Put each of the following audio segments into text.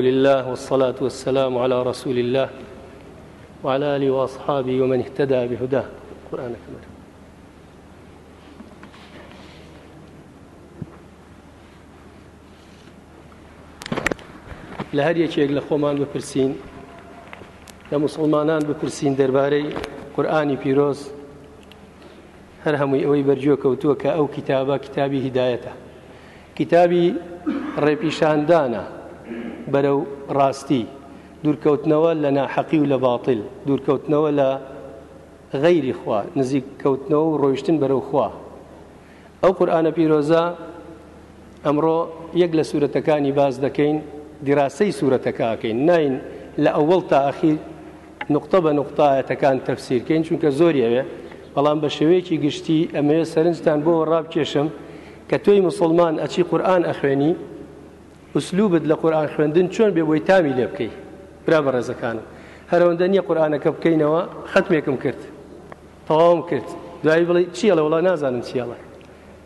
لله والصلاة والسلام على رسول الله وعلى آله وأصحابه ومن اهتدى بهداه القرآن الكريم لە هەریەکێک لە خۆمان بپرسین لە مسلمانان بپرسین دەربارەی قورآانی پیرۆز هەر هەمووی ئەوەی بەرجۆ کەوتووە کە ئەو کتابە کتابی هدایەتە کتابی ڕێپیشاندانە بەرەو ڕاستی دوورکەوتنەوە لە ناحەقی و لە باطل دوورکەوتنەوە لە غەیری خوا نزیک کەوتنەوە و ڕۆیشتن بەرەو خوا ئەو قورآانە پیرۆزە ئەمڕۆ یەک لە سوورەتەکانی باز دەکەین دیراسەی سوورەتەکەکەین نین لە ئەوەڵ تا ئەخیر نقطە بە نقطایەتەکان تەفسیرکەین چونکە زۆریەوێ بەڵام بە شێوەیەکی گشتی ئەمەیە سەرنجتان بۆ ڕابکێشم کە تۆی مسلمان ئەچی قورآن ئەخوێنی وسلوبت لە قورآان خوێندن چۆن بێ بۆی تامی لێ بکەی برا بە ڕێزەکانم هەرەوەندە نییە قورآانەکە بکەینەوە خەتمێکم کرد تەواوم کرد دوایی بڵی چیەڵە وڵا نازانم چیەڵە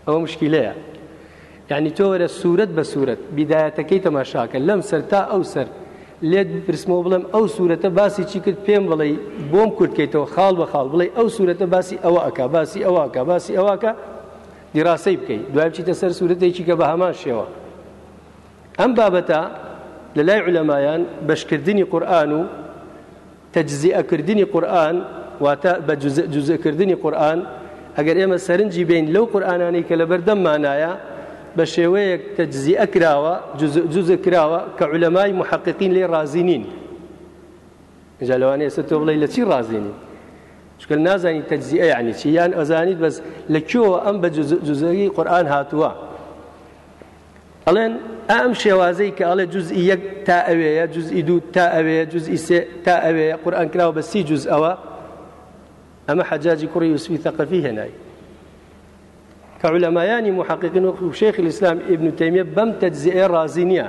ئەوە مشکیلەیە یعنی تۆ وەرە سوورەت بە سوورەت بیداەتەکەی تەماشاکە لەم سەر تا ئەو سەر لێت برسمەوە بڵم ئەو سوورەتە باسی چی کرد پێم بڵێ بۆم کورتکەیتەوە خاڵ بە خاڵ بڵێ ئەو سوورەتە باسی ئەوە ئەک باسی ئەوەکە باسی ئەوەکە دیراسی بکەیت دوای بچیتە سەر سوورەتێکی کە بە هەمان شێوە ئەم بابەتە لە لای علەمایان بەشکردنی قورآن و تەجزیئەکردنی قورآن واتە بە جزەکردنی قورآن ئەگەر ئێمە سەرنجی بین لەو قورآانانی کە لە بەردەممانایە بە شێوەیەک تەجزیئە کراوە جزە کراوە کە علەمای محققین لێ رازینین اینجا لەوانە ئێستا تۆ بڵێ لە چی رازینین شکل نازانی تەجزیئە عنی چی یان ئەزانیت بەس لە کوێوە ئەم بە جزەی قورآن هاتووە ئەڵێن ئەم شێوازەی کە ئەڵێ جزئی یەک تا ئەوەیە جزئی دوو تا ئەوەیە جزئی سێ تا ئەوەیە قورئان کراوە بە سی جز ئەوە ئەمە حەجاجی کوڕی وسوی تەقەفی هێنایی کە علەمایانی محققین و شێخی ئیسلام ئبن تەیمیە بەم تەجزئێ رازی نییە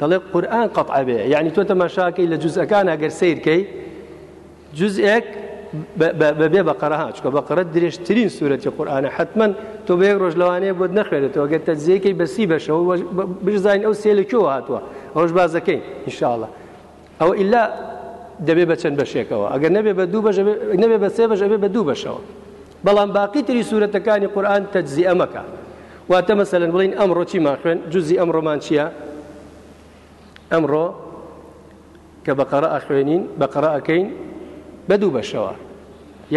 دەڵێ قورئان قەتعبێ یعنی تۆ تەماشاکەی لە جزەکان ئەگەر سیرکەی جزئێک بەبێ بەقەرەها چکە بەقەرە درێژترین سوورەتی قورآانە حتمما تۆ بەیەک ڕۆژ لەوانەیە بۆت نەخوێنێتەوە گە تەزیەکەی بەسی بەشەوە بزانین ئەو سێلەکیەوە هاتووە ئەوش بازەکەی انشاءڵە ئەو ئللا دەبێ بە چەند بەشێکەوە ئەگەر نەبێ بە دوو نەبێ بە سێ بەشەبێ بە دوو بەشەوە بەڵام باقی تری سوورەتەکانی قورآن تەجززی ئەمەکە واتە مەسەلەن بڵین ئەمڕۆ چیمان خوێن جززی ئەمڕۆمان چییە؟ ئەمڕۆ کە بەقەرە ئەخوێنین بەقەرە ئەەکەین بەدوو بەشەوە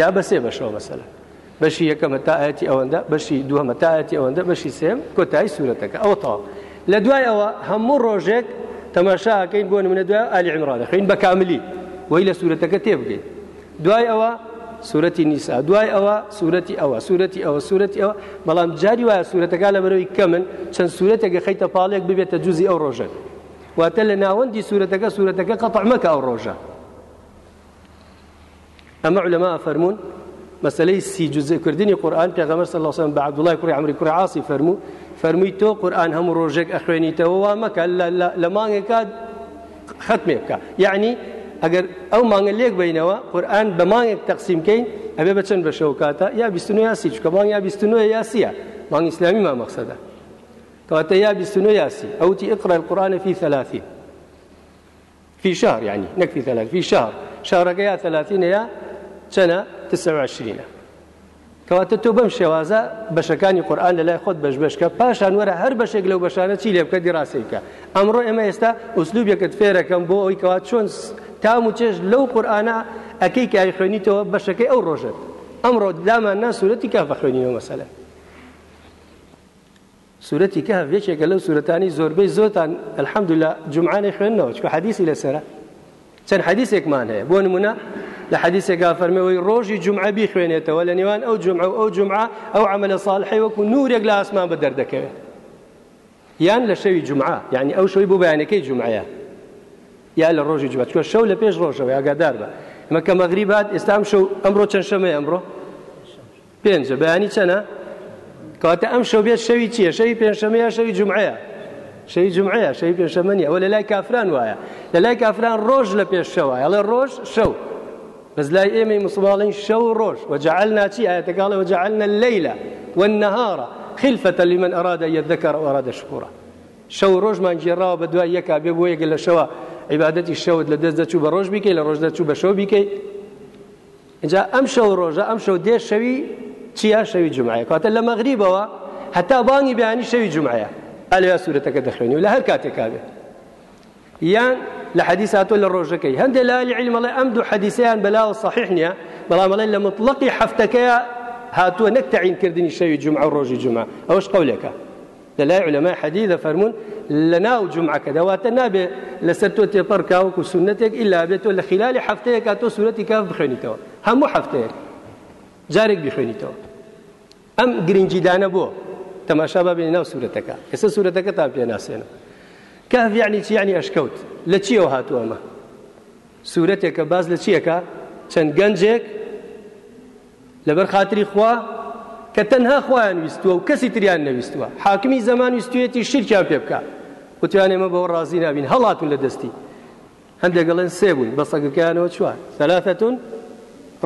یا بەسێ بەشەوە مەسەر بەشی یەکەمە تاەتی ئەوەندە بەشی دووەمە تاەتی ئەوەندە بەشی سێم کۆتایی سوورەتەکە ئەوە تاوە لە دوای ئەوە هەموو ڕۆژێک تەماشاکەین بۆ منە دوای ئالی عمران دەخین بە کاملی وی لە سوورەتەکە تێبگەین دوای ئەوە سوورەتی نیسا دوای ئەوە سوورەتی ئەوە سوورەتی ئەوە سوورەتی ئەوە بەڵام جاری وایە سوورەتەکە لە بەرەوەی کەمن چەند سوورەتێکە خەیتە پاڵێک ببێتە جوزی ئەو ڕۆژە واتە لە ناوەندی سوورەتەکە سوورەتەکە قەتەعمەکە ئەو ڕۆژە ئەمە علەما فەرمونون مەسلەی سی جزێکردنی قورآن پێغەمەر صلی الله وسلم بە عبدوڵای کوڕی عمری کوڕی عاصی فەرموو فەرمووی تۆ قورآن هەموو ڕۆژێک ئەخوێنیتەوە وا مەکە لە مانگێکا ختمێ بکە یعنی ئەگەر ئەو مانگە لێک بینەوە قورآن بە مانگێک تەقسیمکەین ئەبێ بە چەند بەشەو کاتە یا بیستنو یاسی چکە مانگ یا بیستنوە یاسیە مانگ ئیسلامی ما مەقسەدە کەواتە یا بیستنو یاسی ئەوتی ئقرا القرآن في ثلاثين في شهر يعني نەک في ثلاث في شهر شهرەکە یا ثلاثين یا چەنە تسەواشرینە کەواتە تۆ بەم شێوازە بەشەکانی قورآان لە لای خۆت بەشبشکە پاشان وەرە هەر بەشێک لەو بەشانە چی لێ بکە دیڕاستیکە ئەمڕۆ ئێمە ئێستا ئوسلوبێکت فێرەکەم بۆ ئەوی کەوات چۆن تام و چێش لەو قورآانە ئەەکەی کاری خوێنیتەوە بەشەکەی ئەو ڕۆژێت ئەمڕۆ دامان نا سوورەتی کافە خوێنینەوە مەسەلە سوورەتی کە هەوێکێکە لەو سوورەتانی زۆربەی زۆتان ئەلحەمدولا جمعانی خوێندنەوە چکە حەدیسی لەسرە چەند حەدیسێکمان هەیە بۆ نمونە لە حەدیسێکا فەرمەوەی ڕۆژی جمعە بیخوێنێتەوە لە نێوان ئەو جمعە و ئەو جمعە ئەو عملە ساڵحی وەکو نورێک لە ئاسمان بە دەردەکەوێت یان لە شەوی جمعە یعنی ئەو شەوی بۆ بەیانەکەی جمعەیە یا لە ڕۆژی جمعە چکە شەو لە پێش ڕۆژەوە ئاگادار بە مەکە مەغریبات ئێستام شەو ئەمڕۆ چەند شەمە ئەمڕۆ پێنجە بەیانی چەنە کاتە ئەم شەو بێت شەوی چییە شەوی پێنجشەمەیە شەوی جمعەیە شەوی جمعەیە شەوی پێنجشەمە نیە ئەوە لە لای کافران وایە لە لای کافران ڕۆژ لە پێش شەوە ئەڵێ ڕۆژ شەو بەس لای ئێمەی مسلمانڵین شەو ڕۆژ وەجعل ناچی ئاەتەگاڵی وەجعلنا لەیلا والنهارە خلفەتە لمن ئەرادە یەدەکەر ئەرادە شکوڕە شەو ڕۆژمان گێڕاوە بە دوای یەکا بێ بۆ یەگە لە شەوە عیبادەتی شەوت لە دەست دەچوو بە ڕۆژ بیکەی لە ڕۆژ دەچوو بە شەو بیکەی اینجا ئەم شەو ڕۆژە ئەم شەو دێ شەوی چیا شەوی جمعایە کاتە لە مەغریبەوە هەتا بانی بیانی شەوی جمعایە ئەلیا سوورەتەکە دەخوێنی و لە هەر کاتێکا بێت یان لە حەدیساتۆ لە ڕۆژەکەی هەندێک لالی عیلمەڵێ ئەم دوو حەدیسیان بەلاوە صحیح نییە بەڵام ئەڵێ لە مطلقی هەفتەکەیە هاتووە نەک تەعینکردنی شەوی جمع و ڕۆژی جمع ئەوەش قولێکە لە لای علەمای حەدیدە فەرمونون لە ناو جمعکە دەواتە نابێ لەسەر تۆ تێپەر کاوکو سنتێک ئیلا بێت تۆ لە خلالی هەفتەیە کا تۆ سورەتی کاف بخوێنیتەوە هەموو هەفتەیەک جارێک بخوێنیتەوە ئەم گرنگجیدانە بۆ تەماشا بابێنی ناو سوورەتەکە ئێستا سوورەتەکە تا پێ ناسێنە کاف یعنی چی یعنی ئەشکەوت لە چیەوە هاتووە ئەمە سوورەتێکە باز لە چیەکە چەند گەنجێک لەبەر خااتری خوا کە تەنها خۆیان ویستووە و کەسی تریان نەویستووە حاکمی زەمان ویستویەتی شیرکیان پێ بکە وتوان ئێمە بەەوە ڕازی نابین هەڵاتون لە دەستی هەندێک گەڵێن سێ بوون بە سەگەکەیانەوە چوار سەلاەتون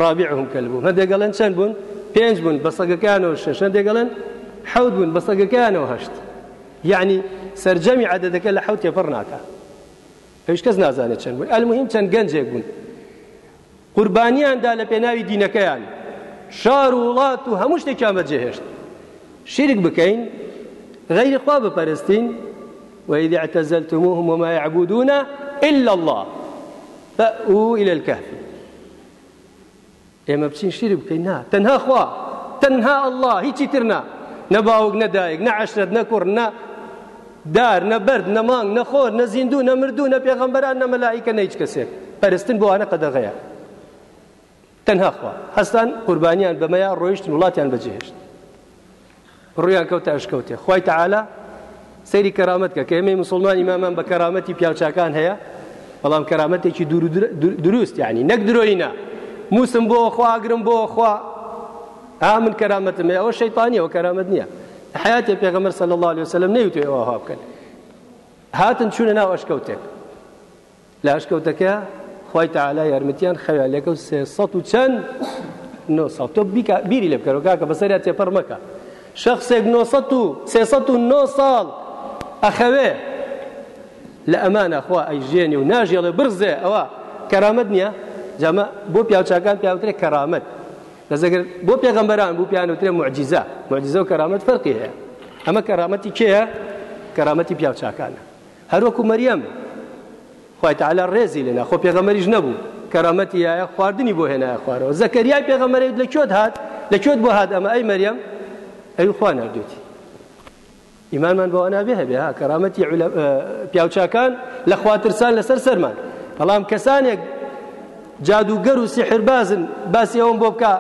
ڕابیعهم کەل بوو هەندێک گەڵێن چەند بوون پێنج بوون بە سەگەکانەوە شش هەندێک گەڵێن حەوت بوون بە سەگەکانەوە هەشت یعنی سرجەمی عادەتەکە لە حوت تێپەڕ ناکە پێش کەس نازانێت چەند بوون ئەلمهم چەند گەنجێک بوون قوربانیاندا لە پێناوی دینەکەیان شار و وڵات و هەموو شتێکیان بەجێهێشت شیرک بکەین غەیری خوا بپەرستین وإذ اعتزلتموهم وما يعبدون إلا الله فأووا إلى الكهف ئێمە بچین شیری بکەین نا تەنها خوا تەنها الله هیچی ترنا نە باوک نە دایک نە عشرەت نە کوڕ نە دار نەبرد نەمانگ نەخۆر نەزیندوو نەمردوو نە پێغەمبەران نەمەلایکە نەیچ کەسێک پەرستن بۆوانە قەدەغەیە تەنها خوا هەستان قوربانیان بەمەیە ڕۆیشتن وڵاتیان بەجێهێشت ڕویان کەوتە ئەشکەوتێ خی تەعاالە سەیری کەرامەت کە کە ئێمەی مسلمانی مامان بە کەرامەتی پیاچکان هەیە بەڵام کەرامەتێکی دروست یعنی نەک درۆینە موسم بۆ خواگرم بۆ خوا ئا من کەرامەتم ئەوە شەیتانیەوە کەرامەت نییە حياتی پێغەمبەر صلی الله عليه وسلم نەیوت ئێوە ها بکەن هاتن چوونە ناو ئەشکەوتێک لە ئەشکەوتەکە خی تعالا یارمەتیان خەویا لەکەوت سێ سەد و چەند تۆ بیری لێ بکەەوە کاکە بەسەریا تێپەر مەکە شخصێک سێسەد و نۆ ساڵ ئەخەوێ لە ئەمانە خوا ئەیژێنی و ناژێڵێ برزێ ئەوە کەرامەت نییە جامە بۆ پیاوچکان پیاوترێ کەرامەت لەزەگەر بۆ پێغەمبەران بوو پیان وترێ معجیزە معجیزە و کەرامەت فەرقی هەیە ئەمە کەرامەتی کێە کەرامەتی پیاوچاکانە هەروەکو مەریەم خی تعالا ڕێزی لێنا خۆ پێغەمەریش نەبوو کەرامەتی یایە خواردنی بۆ هێنایە خوارەوە زەکەریای پێغەمەری لە کۆت هات لە کۆت بۆ هات ئەمە ئەی مەریەم ئەی خوا نردوتی ئیمانمان بۆ ئەنابێ هەبێ ها کەرامەتی پیاوچاکان لە خواترسان لەسەر سەرمان بەڵام کەسانێک جادوگەر و سیحربازن باسی ئەوم بۆ بکە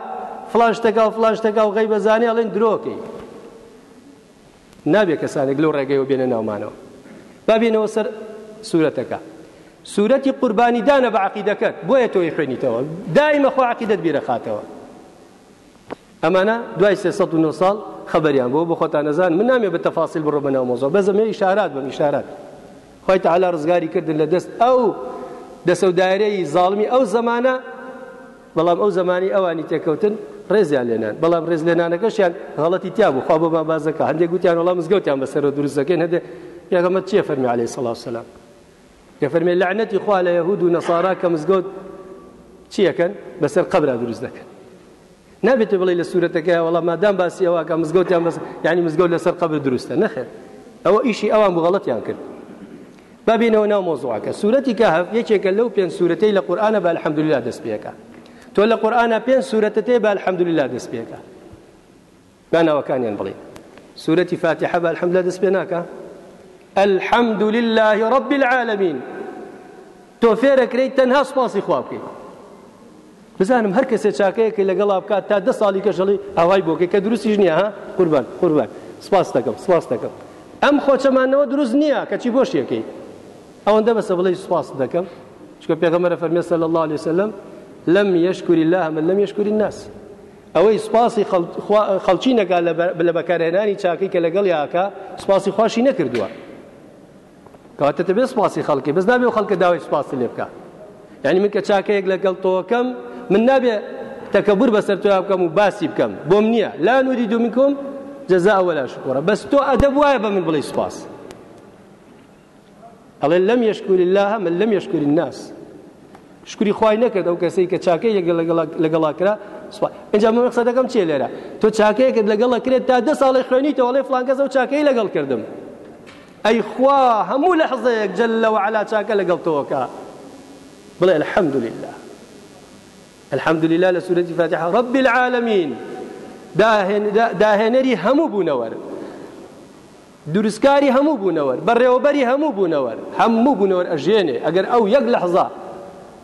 فلاش تەکا و فلاش تەکا و غەی بەزانانی ئەڵێن درۆکەی نابێت کەسانێک لەو ڕێگەیەوە بێنە ناومانەوە بابێنەوە سەر سوورەتەکە سوورەتی قوربانی دانە بە عقیدەکەت بۆیە تۆی خوێنیتەوە دایمە خۆ عقیدت بیرە خاتەوە ئەمانە دوای سێ ساڵ خبریان بۆ بە خۆتان نەزان من نامێ بە تەفاسیل بڕۆ بەناو مۆزۆ بەزەمێ ئیشارات بەم ئیشارات خۆی تەعالا ڕزگاری کردن لە دەست ئەو دەسەودارەی زاڵمی ئەو زمانە بەڵام ئەو زمانی ئەوانی تێکەوتن ڕێزیان لێنان بەڵام ڕێز لێنانەکەشیان هەڵەتی تیا بوو خوا بۆ بابازەکە هەندێک گوتیان وڵام مزگەوتیان بەسەر دروستەکەن هەدێ یاگەمەت چیە فەرمی عليه سڵاو سلام کە فەرمی لعنەتی خوا لە یهود و نەسارا کە مزگەوت چیەکەن بەسەر قبرا دروست دەکەن نابێتێ بڵێ لە سوورەتەکە وەڵام مادام باسی ئەوواکە مزگەوتیان بەس یعنی مزگەوت لەسەر قبر دروستە نەخێت ئەوە ئیشی ئەوان بغەڵەتیان کرد بابینەوە ناو مۆزوعکە سوورەتی کە هەف یەکێکە لەو پێنج سوورەتەی لە قورآانە بە الحەمدللا دەست پێەکە تۆ لە قورآە پێنج سوورەتە تێ بە الحەمدللا دەست پێکە ناناوەکانیان بڵێ سوورەتی فاتحە بە الحەمدلا دەست پێ ناکە الحەمد لله رب العالمین تۆ فێرەکرێت تەنها سپاسی خوا بکەیت بزانم هەر کەسێ چاکەیەکە لەگەڵا بکات تا دە ساڵی کەژەڵی ئاوای بۆکە کە دروستی ژنیە ها قوربان قوربان سپاس دەکەم سپاس دەکەم ئەم خۆچەمانەوە دروست نییە کەچی بۆشیەکەی ئەوەندە بەسە بڵێ سپاس دەکەم چکە پێغەمەرە فەرمیێ سەل الله عليه وسلم لم يشكر الله من لم يشكر الناس ئەوەی سپاسی خەڵکی نەگا لە بەکارهێنانی چاکەی کە لەگەڵ یاکە سپاسی خوشی نەکردووە کاتە بێ سپاسی خەڵکی بەس نابێ خەڵکە داوای سپاسی لێ بکە یعنی من کە چاکەیەک لەگەڵ تۆکەم من نابێ تەکەبور بەسەر تۆ بکەم و باسی بکەم بۆم نییە لا نوری دو منکم جەزا ئەوەلا شکۆرە بەس تۆ ئەدەب وایە بە من بڵی سپاس ئەڵێ لەم یشکوری الله من لەم یشکوری الناس شکری خوای نەکرد ئەو کەسەی کە چاکەی یەک لەگەڵا کرا ئەجا من قسەدەکەم چێ لێرە تۆ چاکەیەکت لەگەڵە کرێت تا دە ساڵی خوێنیتەوەڵێ فلانکەس ئەو چاکەی لەگەڵ کردم ئەی خوا هەموو لە حەزەیەک جەلەوە علا چاکە لەگەڵ تۆکە بڵێ الحەمد لله الحەمد لله لە سوورەتی فاتحە ڕبی العالمین داهێنەری هەموو بوونەوەرن دروستکاری هەموو بوونەوە بەڕێوەبەری هەموو بوونەوە هەموو بوونەوە ئەژێنێ ئەگەر ئەو یەک لەحزە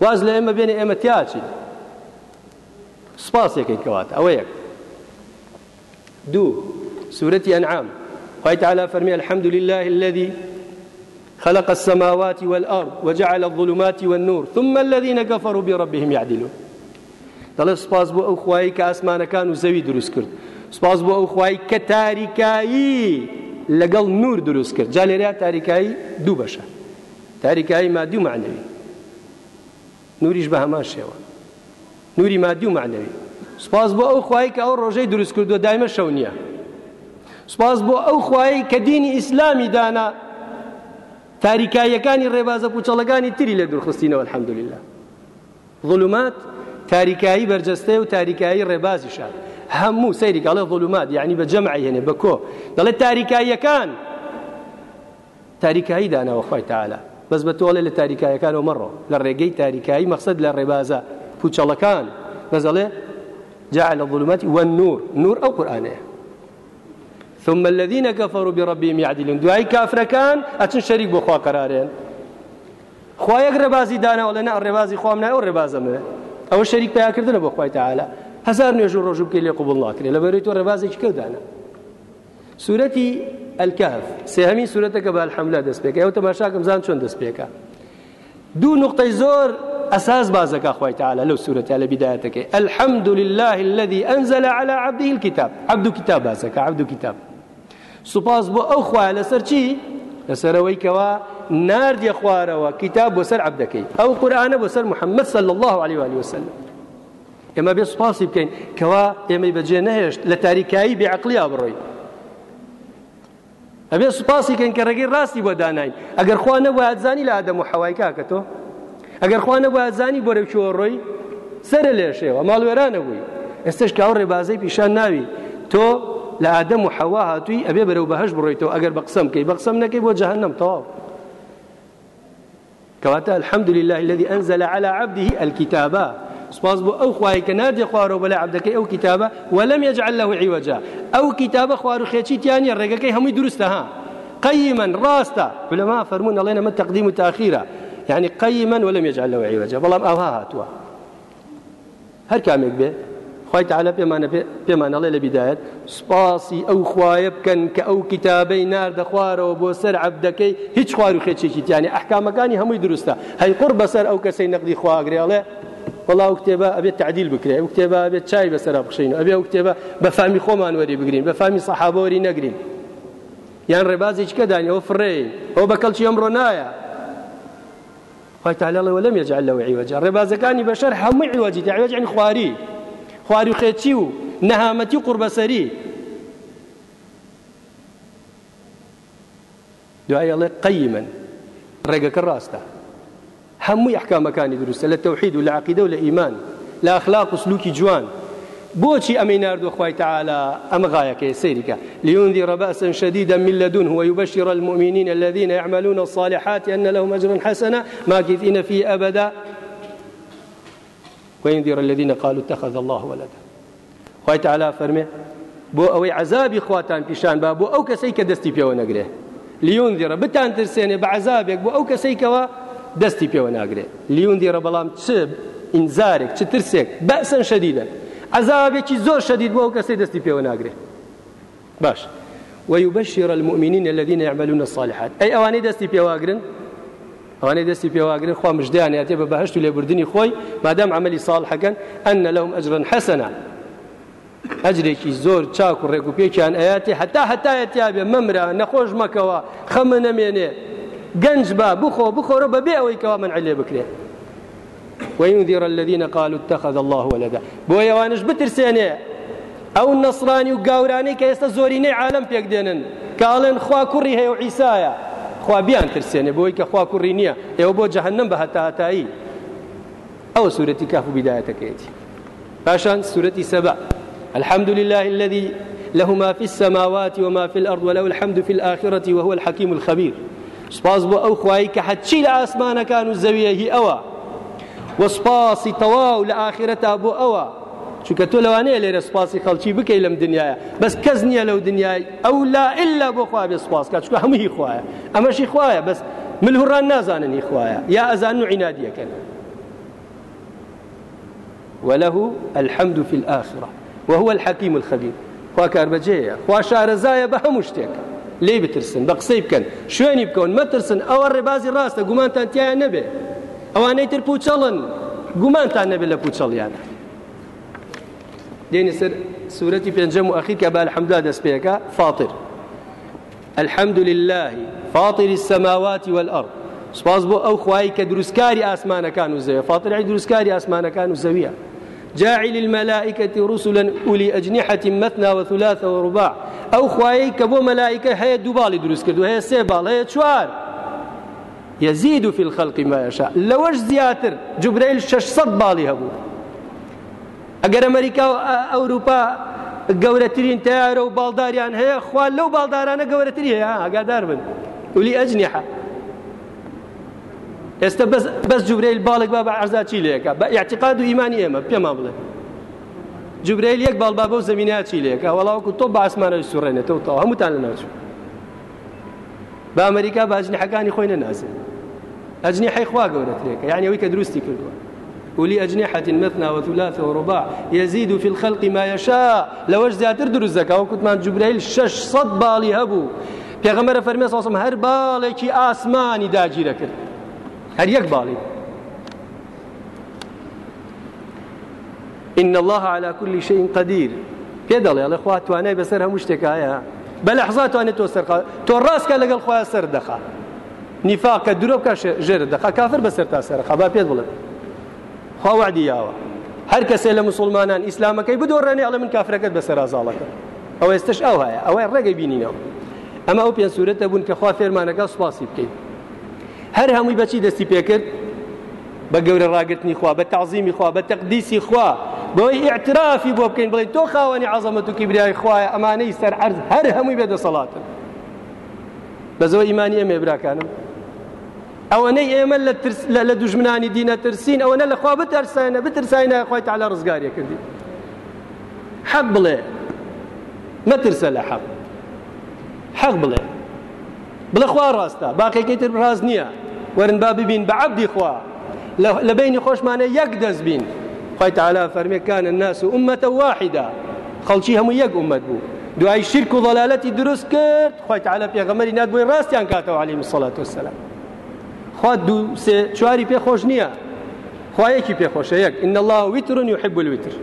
واز لە ئێمە بێنێ ئێمە تیاچی سپاسێکین کەواتە ئەوە یەک دوو سوورەتی ئەنعام خی تعالى فرمي الحمد لله الذي خلق السماوات والأرض وجعل الظلمات والنور ثم الذين كفروا بربهم يعدلون دەڵێ سپاس بۆ ئەو خوایی کە ئاسمانەکان و زەوی دروست کرد سپاس بۆ ئەو خوای کە تاریکایی لەگەڵ نور دروست کرد جا لێرە تاریکایی دوو بەشە تاریکایی مادی و معنەوی نوریش بە هەمان شێوە نوری مادی و معنەوی سپاس بۆ ئەو خوای کە ئەو ڕۆژەی دروست کردو دایمە شەو نییە سپاس بۆ ئەو خوای کە دینی ئیسلامی دانا تاریکایەکانی ڕێبازە پوچەڵەکانی تری لە درخستینەوە الحەمدلله ظلمات تاریکایی بەرجەستەی و تاریکایی ڕێبازی شار هەموو سەیری کاڵە ظلمات یعنی بە جەمعی هێنێ بە کۆ دەڵێت تاریکاییەکان تاریکایی داناوە خۆی تاالە بەس بە تۆڵێ لە تاریکایەکانەوە مەڕۆ لە ڕێگەی تاریکایی مەقصد لە ڕێبازە پوچەڵەکان بەزەڵێ جعل الظلمات والنور نور أو قرآنه ثم الذين كفروا بربهم يعدلون دعاي كافر كان أتن شريك بخوا قرارين خوا يقرب بازي دانا ولا نا الربازي خوا منا أو الربازة منا أو الشريك بها كردنا بخوا تعالى هزار نيجو رجوب كي ليقبل الله كري لبريتو الربازي كيو دانا سوورەتی ئەلکاف سێهەمی سوورەتەکە بە حملە دەست پێکە ئەو تەماشاکەم زان چۆن دەست پێکە دوو نقطەی زۆر أساس بازك أخوي تعالى لو سورة على بدايتك الحمد لله الذي أنزل على عبده الكتاب عبد كتاب بازك عبد كتاب سوباز بو أخوة لسر چي لسر ويكوا نار دي خواروا كتاب وسر عبدك أو قرآن وسر محمد صلى الله عليه وآله وسلم إما بي سوباسي بكين كوا إما بجي نهشت لتاريكاي بعقلي أبروي ئەبێ سوپاسی کەن کە ڕێگەی ڕاستی بۆ داناین ئەگەر خوا نەبووە زانی لە ئادەم و حەوای کاکە تۆ ئەگەر خوا نەبووە زانی بۆ رەوچوە ڕۆی سرە لێشێوە ماڵوێرانە بووی ئێستش کاو ڕێبازەی پیشان ناوی تۆ لە ئادەم و حەوا هاتووی ئەبێ بەرەو بەهش بڕۆیتەوە ئەگەر بە قسم بکەی بە قسم نەکەی بۆ جەهنم تەواو كواتا الحمد لله الذي أنزل على عبده الكتاب سپاس بۆ ئەو خوای کە نادێ خوارەوە بەلا عبدەکەی ئەو کتابە وەلم یەجعل لەهو عیوەجا ئەو کتابە خوار و خێچیتیانی ڕێگەکەی هەمووی دروستە ها قەیما ڕاستە علما فەرمون ئەڵێن ئەمە تەقدیم و تاخیرە یعنی قەیما وەلم یەجعل لەهو عیوەجا بەڵام ئەوها هاتووە هەر کامێک بێ خی تعالە پێمانە پێمانەڵێ لە بیدایەت سپاسی ئەو خوایە بکەن کە ئەو کتابەی ناردە خوارەوە بۆ سەر عبدەکەی هیچ خوار و خێچێکی تیانی ئەحکامەکانی هەمووی دروستە هەی قڕ بەسەر ئەو کەسەی نەقدی خواگرێڵێ وڵاو کتێبە ئەبێت تعدیل بکرێ ئەو کتێبە ئەبێت چای بەسەرا بخشین ئەبێ ئەو کتێبە بە فامی خۆمان وەری بگرین بە فامی سەحابۆری نەگرین یان ڕێبازێکی کەدانی ئەو فڕێ ئەو بە کەڵکی ئەمڕۆ نایە خی تعالی ولم يجعل له عوجا ڕێبازەکانی بەشەر هەموو عوجی عوج یعنی خواری خواری و خێچی و نەهامەتی و قوربەسەری دوای ئەڵێ قەیمن ڕێگەکە ڕاستە هەمووی احکامەکانی دروستە لە تەوحید و لە عقیدە و لە ئیمان لە اخلاق و سلوکی جوان بۆچی ئەمەی نردوە خی تعاالە ئەمە غایەکەی سەیریکە لیوندی ڕباسن شدیدا من لە دون هو يبشر المؤمنين الذين يعملون الصالحات أن لهم أجرا حسنا ما كثين فيه أبدا وينذر الذين قالوا اتخذ الله ولدا خی تعالا فەرمێ بۆ ئەوەی عذابی خواتان پیشان با بۆ ئەو کەسەی کە دەستی پێوە نەگرێ لیوندیرە بتان ترسێنێ بە عذابێک بۆ ئەو کەسەی کەەوە دەستی پێوە ناگرێت لیوندی ڕە بەڵام چ ئینزارێک چ ترسێک بەسن شەدیدە عذابێکی زۆر شەدید بۆ کەسی دەستی پێوە ناگرێت باش ويبشر المؤمنين الذين يعملون الصالحات أي أواني دستي بيواغرن أواني دستي بيواغرن خوا مجدان ياتي ببهشت لبردني خوي ما دام عملي صالحا كان أن لهم أجرا حسنا ئەجرێکی زۆر چاک و ڕێکوپێکیان ئەیاتی هەتا هەتایەتیابێ مەمرە نەخۆش مەکەوە خەمە نەمێنێ گەنج بە بخۆ بخۆرە بەبێ ئەوەی کەوا من علێ بکرێ وينذر الذين قالوا اتخذ الله ولدا بۆ ئەوانش بترسێنێ ئەو نەسرانی و گاورانەی کە ئێستا زۆرینەی عالم پێک دێنن کاڵێن خوا کوڕی هەیە و عیسایە خوا بیان ترسێنێ بۆی کە خوا کوڕی نییە ئێوە بۆ جەهنم بە هەتاهتایی ئەوە سوورەتی کاف و بیدایەتەکەیەتی پاشان سوورەتی سەبع الحمد لله الذي له ما في السماوات وما في الأرض وله الحمد في الآخرة وهو الحكيم الخبير سپاس بۆ ئەو خوایی کە حەچی لە ئاسمانەکان و زەویەهی ئەوە وە سپاسی تەواو لە ئاخرەتا بۆ ئەوە چونکە تۆ لەوانەیە لێرە سپاسی خەڵکی بکەی لەم دنیاە بەس کەس نییە لەو دنیای ئەو لا ئللا بۆ خوا بێ سپاسکە چکە هەمووی خوایە ئەمەشی خوایە بەس ملهڕان نازاننی خوایە یا ئەزان و عینادیەکەن وله الحمد في الآخرة وهو الحكيم الخبير خوا کاربەجەیە خوا شارەزایە بە هەموو شتێکە لێ بترسن بە قسەی بکەن شوێنی بکەون مەترسن ئەوە ڕێبازی ڕاستە گومانتان تایە نەبێ ئەوانەی تر پوچەڵن گومانتان نەبێ لە پوچەڵیانە دێنی سەر سوورەتی پێنجەم و ئەخیر کە بە الحەمدا دەست پێەکە فاتر الحەمد لله فاتر السماوات والأرض سپاس بۆ ئەو خوای کە دروستکاری ئاسمانەکان و زەویە فاتر عی دروستکاری ئاسمانەکان و زەویە جاعل الملائكة رسلا أولي أجنحة مثنى وثلاث ورباع أو خوايي كبو ملائكة هي دوبالي دروس كردو هي سيبال هي چوار يزيد في الخلق ما يشاء لوش زياتر جبريل 600 بالي هبو ئەگەر ئەمریکا و ئەوروپا گەورەترین تیارە و باڵداریان هەیە خوا لەو باڵدارانە گەورەتری هەیە ئاگادار بن ولی ئەجنیحە ئێستا بەس جوبرەیل باڵێک با بە عرزا چی لەکە بە یاعتقاد و ایمانی ئێمە پێمان بڵێ جوبرەیل یەک باڵ بابە و زمینیا چی لەکە وەڵاوکو تۆ بە ئاسمانەوە سوڕێنێتەوە تەوە هەمووتان لە ناوچوو بە ئەمریکا باژنیحەکانی خۆی نەناسێت ئەجنی حیخوا گەورەترێکە یعنی ئەوی کە دروستی کردووە ولي أجنحة مثنى وثلاث ورباع يزيد في الخلق ما يشاء لو اش زياتر دروز زكا وكنت من جبريل شش صد بالي هبو پیغمبر فرمی صلی الله علیه و هر بالێکی ئاسمانی داگیرە کرد هەر یەک باڵی إن الله على كل شيء قدير پێدەڵێ ئەڵێ خوا توانای بەسەر هەموو شتێکایە بە لە حزاتوانێت تۆ سەرقا تۆ ڕاستکە لەگەڵ خۆیان سەر دەخا نیفاکە درۆکە ژێر دەخا کافر بەسەر تا سەرخا با پێت بڵێ خواوەعدی یاوە هەر کەسێ لە مسلمانان ئیسلامەکەی بدۆڕێنێ ئەڵێ من کافرەکەت بەسەر ئازاڵەکە ئەو ئێستش ئەو هەیە ئەوەی ڕێگەی بینینەوە ئەمە ئەو پێنسوورەتە بوون کە خوا فێرمانەکە سوپاسی بکەیت هەر هەمووی بەچی دەستی پێکرد بە گەورە ڕاگرتنی خوا بە تعظیمی خوا بە تەقدیسی خوا بۆی اعترافی بۆ بکەین بڵێ تۆ خاوەنی عزمەت و کیبریای خوایە ئەمانەی سەر عرض هەر هەمووی بێدەسەڵاتن بەزەوە ئیمانی ئەمێ براکانم ئەوەنەی ئێمە لە دوژمنانی دینە ترسین ئەوەنە لەخوا بتەرسایە بترسایە خۆی تاالە ڕزگاریە کردی حەق بڵێ مەترسە لە حەق حەق بڵێ بڵە خوا ڕاستە باقیەکەی تر ڕاز نییە وەرن با ببین بە عەبدی خوا لە بینی خۆشمانە یەک دەست بین خی تعالا فەرمیەکانە الناس و عمەتە واحدا خەڵکی هەموو یەک عمەت بوو دوای شرک و ضلالەتی دروست کرد خی تعالا پێغەمەری نات بۆی ڕاستیان کاتەوە علی مسەڵات وسلام خوا دوو سێ چواری پێ خۆش نییە خوایەکی پێخۆشە یەک ئین الله ویترون يحب الوتر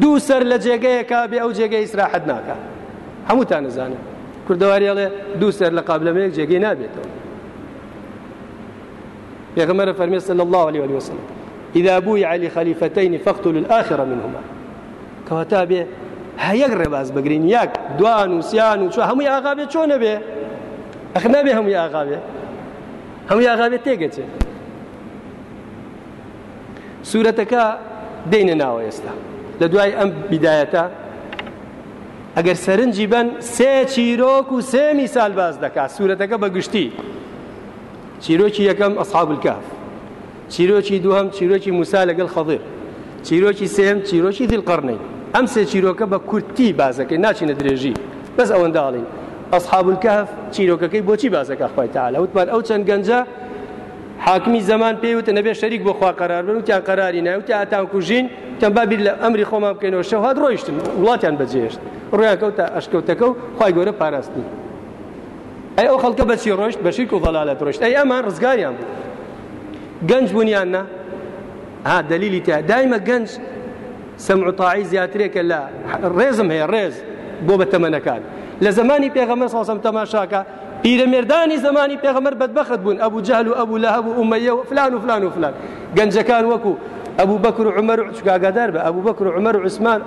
دوو سەر لە جێگەیەکە بێ ئەو جێگەی ئیسراحەت ناکە هەمووتان نزانم کوردەواریڵێ دوو سەر لە قابلمەیەک جێگەی نابێتەوە پێغمەرە فەرمی صلی الله عليه وسلم إذا بوي علي خليفتين فاقتلوا الآخر منهما كواتا بێ هەیەک ڕێباز بگرین یەک دوان و سیان و چۆ هەمووی ئاغا بێ چۆنە بێ ئەخ نەبێ هەمووی ئاغا بێ هەمووی ئاغا بێت تێگەچێت سوورەتەکە دێنە ناوە ئێستا لە دوای ئەم بیدایەتە ئەگەر سەرنجی بن سێ چیرۆک و سێ میسال باز دەکات سوورەتەکە بە گشتی چیرۆکی یەکەم ئەصحاب الكهف چیرۆکی دووەم چیرۆکی موسا لەگەڵ خەضر چیرۆکی سێم چیرۆکی دڵقڕنەی ئەم سێ چیرۆکە بە کورتی بازەکەی ناچینە درێژی بەس ئەوەنداڵین ئەصحاب الكهف چیرۆکەکەی بۆچی بازەکە خۆی تاالە وتمان ئەو چەند گەنجە حاکمی زەمان پێوتە نەبێ شەریک بۆ خوا قرار بن وتیان قراری نای وتی ئاتان کوژین تەم بابیر لە ئەمری خۆمان بکەینەوە شەوهات ڕۆیشتن وڵاتیان بەجێشت ڕویان کەوتە ئەشکەوتەکە و خی گەورە پاراستنی ئەی ئەو خەڵکە بەچی ڕۆشت بە شیرک و وەڵالەت ڕۆشت ئەی ئەمان ڕزگاریان بوو گەنج بوونیان نا ها دلیلی تا دایمە گەنج سەمعتاعی زیاترێکە لە ڕێزم هەیە ڕێز بۆ بە تەمەنەکان لە زمانی پێغەمە ساسم تەماشاکە پیرەمێردانی زمانی پێغەمەر بەدبەخت بوون ئەبوو جەهل و ئەبوو لە هەبوو ئومەیە و فلان و فلان و فلان گەنجەکان وەکو ئەبوو بەکر و عمەر و چگاگادار بە ئەبوو بەکر و عمەر و عوسمان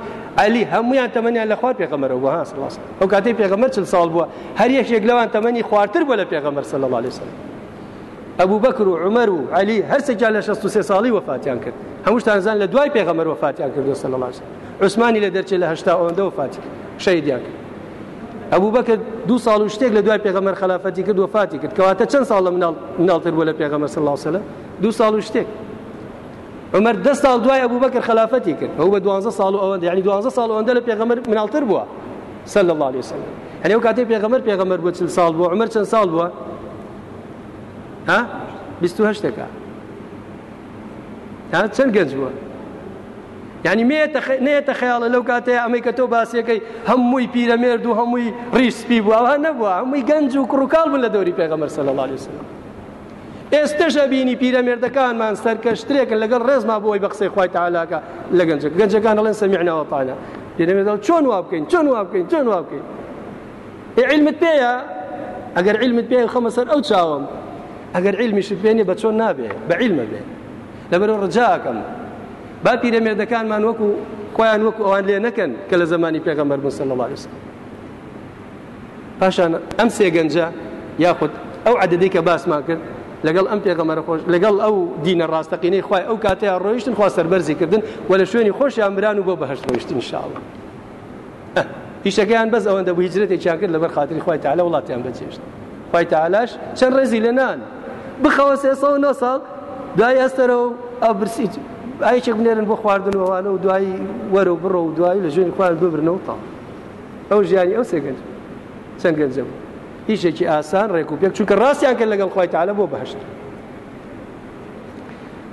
علی هەمویان تەمەنیان لە خوار پێغەمەرەوە بووە سڵاس ئەو کاتەی پێغەمەر چل ساڵ بووە هەر یەکێک لەوان تەمەنی خوارتر بووە لە پێغەمەر سەل الله عليه وسلم ئەبوو بەکر و عمەر و علی هەرسێکیان لە 63 ساڵی وفاتیان کرد هەمووشتان زان لە دوای پێغەمەر وفاتیان کردو سەل الله عليه وسلم عوسمانی لە دەرچێت لە هەشتا ئەوەندە وفاتی شەیدیان کرد ئەبوو بەکرد دو ساڵ و شتێک لە دوای پێغەمەر خلافەتی کرد وفاتی کرد کەواتە چەند ساڵ لە مناڵتر بوو لە پێغەمەر سڵ سەلە دو ساڵ و شتێک عمر ده ساڵ دوای ئەبوو بەکرد خلافەتی کرد ئەو بە دوانزە ساڵ و ئەوەندە یعنی دوانزە ساڵ ئەوەندە لە پێغەمەر مناڵتر بووە سەل الله عليه وسلم هەنێ ئەو کاتێ پێغەمەر پێغەمەر بووە چل ساڵ بووە عمر چەند ساڵ بووە ها 28ەکە چەند گەنج بووە یعنی نێتە خەیاڵە لەو کاتەیە ئەمەی کە تۆ باسیەکەی هەمووی پیرەمێرد و هەمووی ڕیسپی بووە ئەوە نەبووە هەمووی گەنج و کوڕکاڵ بوون لە دەوری پێغەمەر سەل الله عليه وسلم ئێستەشە بینی پیرەمێردەکانمان سەرکەشترێکن لەگەڵ ڕێزما بۆی بە قسەی خخوای تاعالاکە لە گەنج گەنجەکان ئەڵێن سەمیعنەوەپانە دێنەمێدڵ چۆن وا بکەین چۆن وا بکەین چۆن وا بکەین علمت پێەیە ئەگەر علمت پێ خەمە سەر ئەو چاوم ئەگەر علمیش پێێنی بە چۆن نابێ بە علمە بێ لەبەر ڕجاکەم با پیرەمێردەکانمان وەکو خۆیان وەکو ئەوان لێ نەکەن کە لە زمانی پێغەمبەر موسی صلی الله علیه وسلم پاشان ئەم سێگەنجە یاخود ئەو عددی کە باسمان کرد لەگەڵ ئەم پێغەمەرە خۆش لەگەڵ ئەو دینە ڕاستەقینەی خخوای ئەو کاتیان ڕۆیشتن خوا سەربەرزی کردن و لە شوێنی خۆشیان بران و بۆ بەهشت ڕۆیشتن شاڵە پیشەکەیان بەس ئەوەندە بوو هیجرەتێک چاکرد لەبەر خااتری خخوای تاالە وڵاتیان بەجێشت خخوای تاالاش چەند ڕێزی لە نان بخەوە سێ سا و نە ساڵ دوای ئەستەرە و ئەبرسیجی ئایچێک بنێرن بۆ خواردنەوەوانە و دوایی وەرە و بڕە و دوایی لە ژێنی خوارد ببرنەوە تا ئەو ژیانی ئەو سێگەنج چەند گەنجە بوو هیچێکی ئاسان ڕێک و پێک چونکە ڕاستیان کرد لەگەڵ خخوای تاالە بۆ بەهشت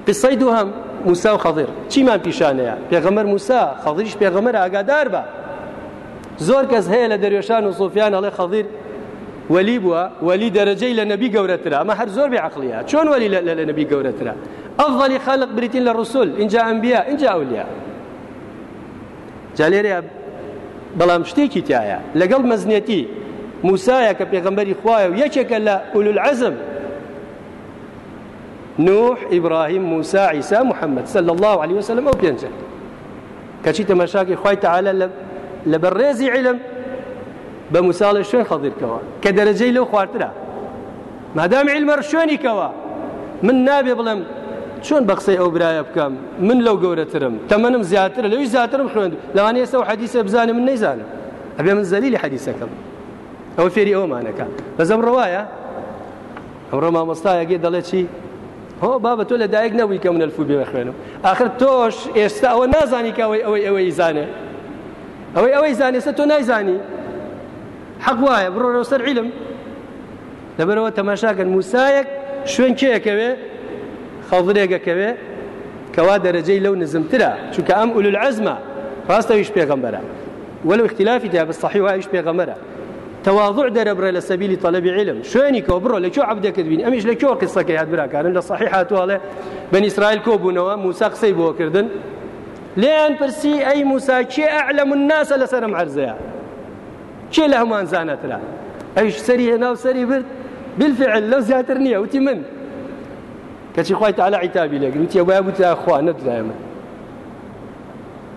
قسەی دووهم موسا و خەضر چیمان پیشانەیە پێغەمەر موسا خەڵیش پێغەمەر ئاگادار بە زۆر کەس هەیە لە دەروێشان و سۆفیان ئەڵێ خەضیر وەلی بووە وەلی دەرەجەی لە نەبی گەورەترا ئەمە هەر زۆر بێ عقلە چۆن وەلی لە نەبی گەورەترا ئەفڵی خەلق بریتین لە ڕوسول اینجا ئەمبیا اینجا ئەولیا جالێرە بەڵام شتێکی تایە لەگەڵ مەزنێتی موسایە کە پێغەمبەری خوایە و یەکێکە لە ئولولعەزم نوح ئیبراهیم موسا عیسا محەممەد سل الله عليه وسلم ئەو پێنجە کەچی تەمەشاکی خی تعاالە لە بەڕێزی علم بە موساڵی شوێن خەڵیرکەوە کە دەرەجەی لەو خوارترا مادام علمە شوێنیکەوە من نابێ بڵم چۆن بە قسەی ئەو برایە بکەم من لەو گەورەترم تەمەنم زیاتر لەوی زیاترم خوێند لەوان ێستا و حەدیسە بزانم من نەیزانم ئەبێ من زەلیلی حەدیسەکەم ئەو فێری ئەومانەکە بەزەم ڕواایە ئەمڕۆ مامۆستایەگێ دەڵێ چی هۆ بابە تۆ لە دایک نەبووی کە منە الفوبێ بخوێنم آخر تۆش ئێستا ئەوە نازانی کەەوەی ئەوەی ئەوەی زانێ ئەوەی ئەوەی زانێستا تۆ نایزانی حەق وایە بڕۆ سەر عیلم لەبەرەوە تەماشاکەن موسایەک شوێن کێەکەوێ خەڵرێگەکەوێ کەوا دەرەجەی لەو نزمترە چونکە ئەم ئولو العزمە ڕاستەویش پێغەمبەرە ولو اختلافی دا بەصحی وایش پێغەمەرە تواضع دەرەبرە لە سەبیلی طلبی علم شوێنی کۆ بڕۆ لە کۆ عبدەکرد بین ئەمیش لە کۆ قسەکە یاد براکارن لە صحیح هاتوواڵێ بن ئیسرائیل کۆ بوونەوە موسا قسەی بۆ کردن لێیان پرسی ئەی موسا کێ ئەعلم الناس لەسەرم عرضەیە کێ لە هەمان زانەترا ئەیش سەری هێناو سەری برد بالفعل لەو زیاتر نییە وتی من کەچی خخوای تاالە عیتابی لەگرروتی وای بوتە خوا نەدایمە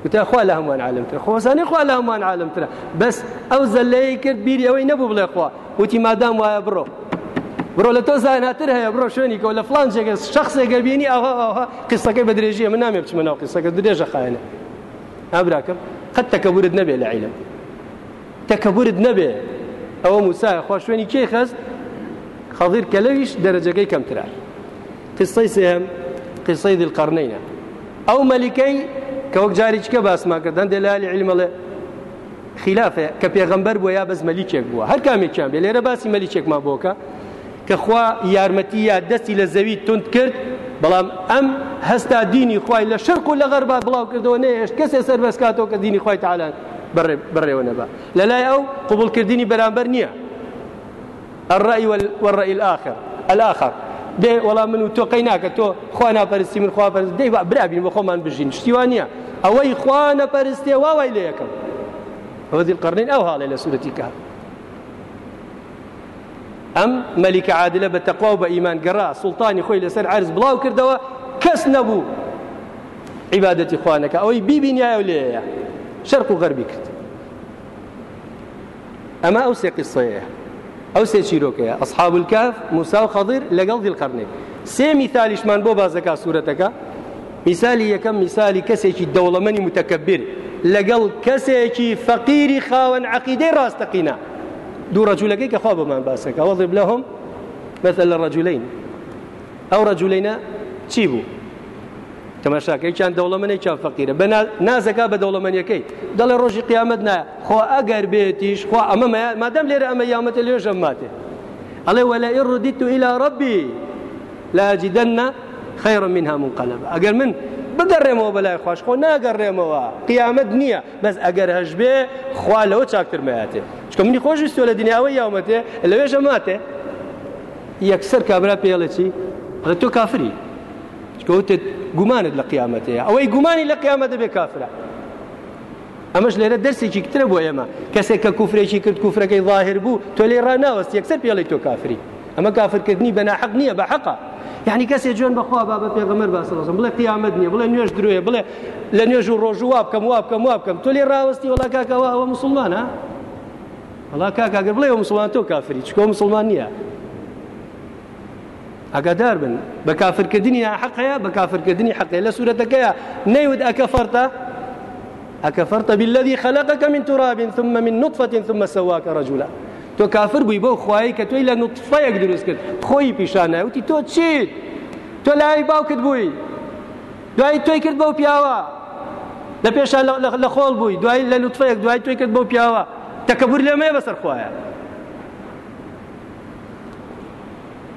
وتەخوا لە هەمووان عالمتر خۆزانانی خوا لە هەمووان عالمترە بەس ئەو زەلەی کرد بیری ئەوەی نەبوو بڵێ خوا وتی مادام وایە بڕۆ بڕۆ لە تۆ زاناتر هەیە بڕۆ شوێنیکەوە لە فلان جێگە شخصێکگە بینی ئەوها ئەوها قسەکەی بە درێژیە من نامێ بچمە ناو قسەکە درێژە خایەنە ئابراکەم قەت تەکەبورت نەبێ لە عیلم تەکەبورت نەبێ ئەوە موسایە خوا شوێنی کێ خەست خەڵیر کە لەویش دەرەجەکەی کەمتررا قسەی سێم قسەی دڵقەرنینە ئەو مەلیکەی کە وەک جاریچکە باسماکردن دەلالی عیلمەڵێ خلافێ کە پێغمبەر بووە یا بەس مەلیچێک بووە هەر کامێکیان بێ لێرە باسی مەلیچێکمان بۆکە کە خوا یارمەتی یا دەستی لە زەوی تند کرد بەڵام ئەم هەستا دینی خی لە شەرق و لە غەربا بڵاوکردەوە نێش کەسێ سەر بەسکاتەوە کە دینی خی تاالان بڕێوە نەبا لە لای ئەو قوبولکردنی بەرامبەر نییە الرأي والرأي الآخر الآخر دێ وەڵا من و تۆ قەی ناکە تۆ خوا ناپەرستی من خوا پەرست دەی برابین بە خۆمان بژین شتیوان نیە ئەوەی خوا نەپەرستێ واوای لە یەکەم ئەوە دیل قڕنین ئەو هاڵێ لە سوورەتی کار ئەم مەلیکە عادلە بە تەقوا و بە ئیمان گەڕا سوڵتانی خۆی لەسەر عرز بڵاو کردەوە کەس نەبوو عیبادەتی خوانەکە ئەوەی بیبینایە و لێەیە شەرق و غەربی کرد ئەمە ئەو سێ قیسەیە ئەو سێ چیرۆکەیە ئەسحاب الکاف موسا و خەضر لەگەڵ دیلقەرنێ سێ میثالیشمان بۆ بازەکە سوورەتەکە میسالی یەکەم میسالی کەسێکی دەوڵەمەنی متەکەبیر لەگەڵ کەسێکی فەقیری خاوەن عقیدەی ڕاستەقینە دوو ڕجوولەکەی کە خوا بمان باسەکە وەڵێ بلەهم مثل لە ڕجولین ئەو ڕجولینە چی بوو تەماشاکەیان دەوڵەمەنی چا فەقیرە بە نازەکە بە دەوڵەمەنیەکەی دەڵێ ڕۆژی قیامەت نایە خۆ ئەگەر بێتیش خۆ ئەمە مادەم لێرە ئەمە یامەتە لێژە ماتێ ئەڵێ وەلا ئڕدیت و ئیلا ڕبی لاجدەنە خەیڕە من هەموو قەلب ئەگەر من بگەڕێمەوە بەلای خۆش خۆ ناگەڕێمەوە قیامەت نییە بەس ئەگەر هەش بێ خوا لەوە چاکترمەیاتێ چکە منی خۆشی سۆ لە دنیاوە یامەتێ لەوێژە ماتێ یەکسەر کابرا پێڵێکی ڕێت تۆ کافری چکەوتێت گومانت لە قیامەتەیە ئەوەی گومانی لە قیامەت دەبێ کافرە ئەمەش لێرە دەرسێکی ترە بۆ ئێمە کەسێک کە کوفرێکی کرد کوفرەکەی ظاهر بوو تۆ لێ ڕناوەست یەکسەر پێڵی تۆ کافری ئەمە کافرکردنی بەناحق نییە بە حەقا یعنی کەسێک جوێن بەخوا با بە پێغمەر باسەڵسم بڵێ قیامەت نییە بڵێ نوێش درێ بڵێ لە نوێژ و ڕۆژ وا بکەم وا بکەم وا بکەم تۆ لێ ڕاوەستی وڵا کاکەوە ئەوە مسلمانە وڵا کاکەگەر بڵێ مسلمان تۆ کافری چکۆ مسلمان نییە ئەگەدار بن بە کافرکردنی حقەیە بە کافرکردنی حقەیە لە سوورەتەکەیە نەیود ئەکە فەرتە ئەکە فەرتە بالذي خلقك من تراب ثم من نطفة ثم سواك رجلا تۆ کافر بووی بەو خوایی کە تۆی لە نوتفەیەک دروست کرد خۆی پیشانە وتی تۆ چیت تۆ لای باوکت بووی دوای تۆی کرد بەو پیاوە لە پێش لە خۆڵ بووی دوای لە نوتفەیەک دوای تۆی کرد بەو پیاوە تەکەبور لەمەیە بەسەر خوایە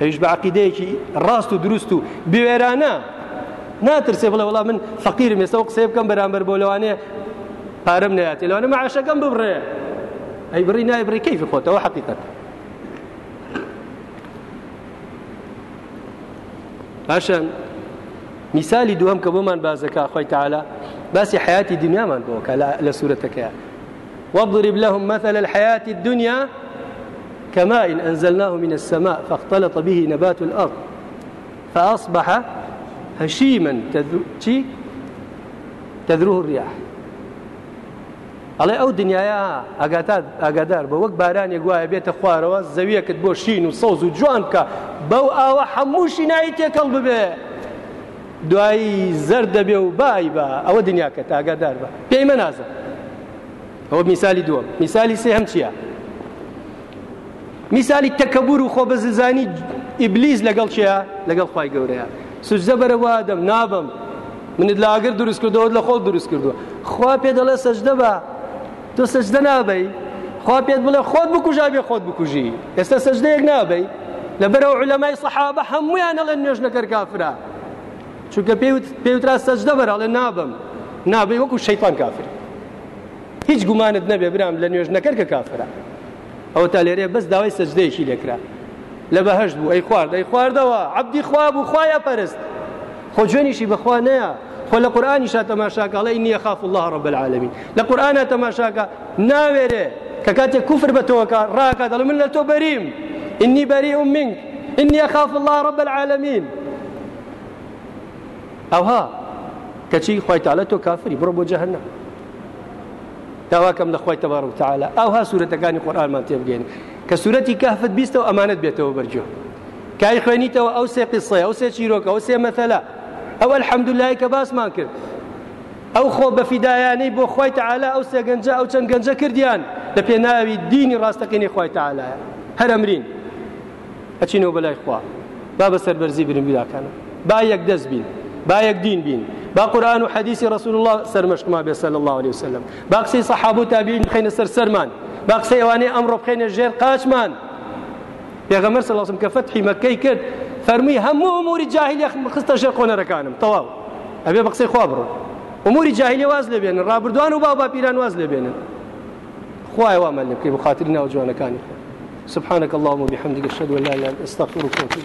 پێویش بە عقیدەیەکی ڕاست و دروست و بوێرانە ناترسێ بڵێ وڵام من فەقیرم ێستەوە قسەی بکەم بەرامبەر بۆ لەوانەیە پارەم نەیات لەوانە مەعاشەکەم ببڕێ ئەی بڕی نای بڕی کەیفی خۆتەوە حەقیقەت باشە میسالی دووەم کە بۆمان بازەکە خۆی تعالا باسی حياتی دنیامان بۆکە لە سوورەتەکەیە وەضرب لەهم مەثل الحياة الدنيا كماء أنزلناه من السماء فاختلط به نبات الأرض فأصبح هشيما تذروه تذرو الرياح ئەڵێ ئەو دنیاە ئاگادار بە وەک بارانی گوایە بێتە خوارەوە زەویەکت بۆ شین و سەوز و جوان بکە بەو ئاوە هەمووشی نایی تێکەڵ ببێ دوایی زەر دەبێ و بای بە ئەوە دنیاکەت ئاگادار بە پێی مەنازە ئەوە میسای دووەم میسای سێ هەم چییە؟ میسالی تەکەبور و خۆبەززانی ئیبلیز لەگەڵ چیە لەگەڵ خی گەورەیە سوزە بەرەوادەم نابم منت لە ئاگر دروست کردەوە لە خۆ دروست کردووە خوا پێ دەڵێ سەجدە بە تۆ سەجدە نابی خوا پێت بڵێ خۆت بکوژا بێ خۆت بکوژی ئێستا سەجدەیەک نابی لەبەرەوە علەمای سەحابە هەمویان ئەڵێن نوێژنەکەر کافرا چونکە پێوترا سەجدە بەرەڵێ نابم نابی وەکو شەیتان کافر هیچ گومانت نەبێ برام لە نوێژنەکەر کە کافرە ئەو تا لێرێ بەس داوای سەجدەیەکی لێکرا لە بەهشت بوو ئەی خوارد ئەی خواردەوە عبدی خوا بوو خوایە پەرست خۆ جوێنیشی بەخوا نەیە خۆ لە قورآانی شا تەماشاکە ئەڵی نییە خاف الله ڕب العالمین لە قورآە تەماشاکە ناوێرێ کە کاتێک کوفر بە تۆکە ڕاکە دەڵ من لە تۆ بەریم إني بريء منك إني أخاف الله رب العالمين أو ها كشي خويت على تو كافري بربو جهنم داواکەم لەخوای تەبار و تعاالە ئەو ها سوورەتەکانی قۆرآمان تێبگەین کە سوورەتی کافت بیستەوە ئەمانت بێتەوە بەرجۆ کای خوێنیتەوە ئەو سێ قسڵی ئەو سێ چیرۆکە ئەو سێ مەثەلا ئەو الحەمدلای کە باسمان کرد ئەو خۆ بەفیدایانەی بۆ خی تعالا ئەو سێ گەنج ئەو چەند گەنجە کردیان لە پێناوی دینی ڕاستەکەنی خی تعالایە هەرەمرین ئەچینەوە بەلای خوا با بەسەر بەرزی برم بیراکانە با یەک دەست بین با یەک دین بین با قورآن و حەدیسی رسول الله سەرمەشتما بێ سەل الله عليه وسلم با قسەی سەحاب و تابعین بخەینە سەر سەرمان با قسەی ئەوانەی ئەمڕۆ بخەینە ژێر قاچمان پێغەمبەر صلی الله عليه وسلم کە فتحی مەکەی کرد فەرمی هەموو ئەموری جاهلیە خستە ژێر قۆنەرەکانم تەواو ئەبێ بە قسەی خوا بڕۆ ئەموری جاهلیە واز لێبێنن ڕابردوان و با باپیران واز لێبێنن خوای وامە لێ بکەی بخاتری ناو جوانەکانی سبحانك اللهم وبحمدك اشهد ان لا اله الا انت استغفرك واتوب